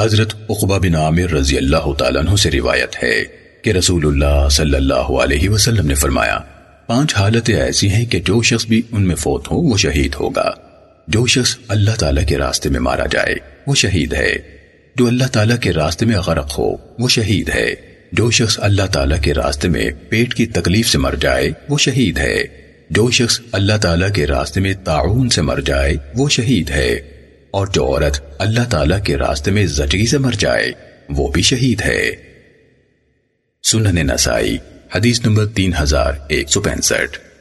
حضرت عقبہ بن عامر رضی اللہ تعالیٰ عنہ سے روایت ہے کہ رسول اللہ صلی اللہ علیہ وسلم نے فرمایا، پانچ حالتیں ایسی ہیں کہ جو شخص بھی ان میں فوت ہو، وہ شہید ہوگا۔ جو شخص اللہ تعالیٰ کے راستے میں مارا جائے، وہ شہید ہے۔ جو اللہ تعالیٰ کے راستے میں غرق ہو، وہ شہید ہے۔ جو شخص اللہ تعالیٰ کے راستے میں پیٹ کی تکلیف سے مر جائے، وہ شہید ہے۔ جو شخص اللہ تعالیٰ کے راستے میں تعاون سے مر جائے، وہ شہید ہے۔ اور جو عورت اللہ تعالیٰ کے راستے میں زچگی سے مر جائے، وہ بھی شہید ہے۔ سنن نسائی، حدیث نمبر تین ہزار ایک سو پینسٹھ۔